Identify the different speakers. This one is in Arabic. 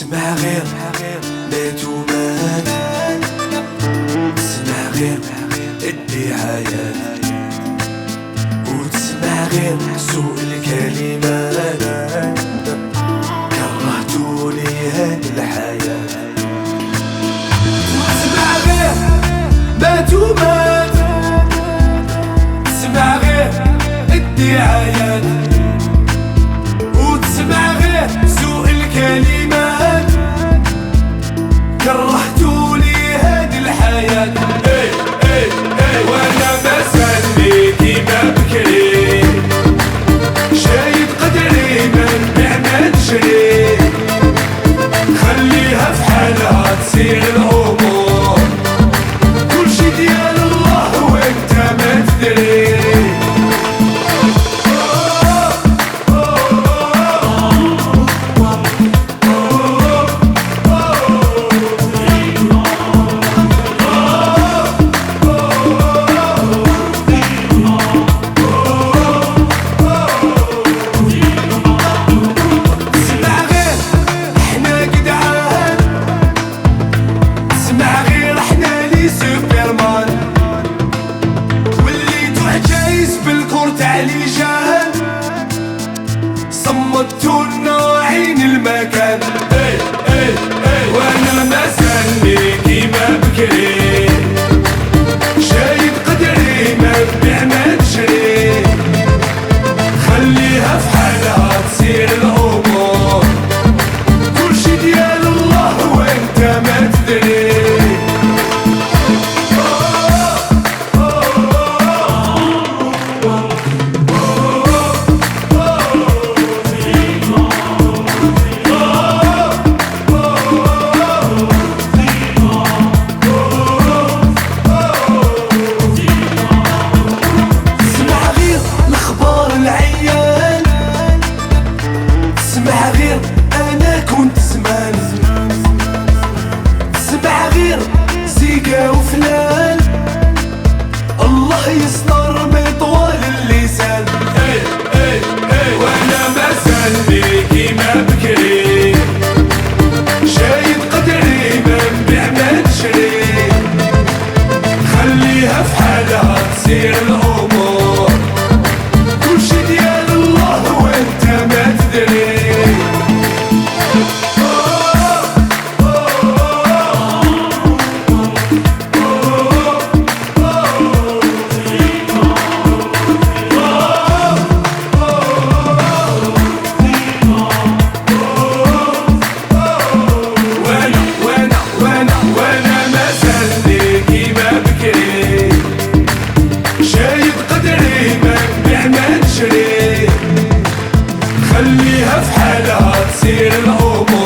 Speaker 1: اسمع غير بيت ومات تسمع غير ادي و وتسمع غير سوء الكلمات. Get it. religião. see it in the whole world.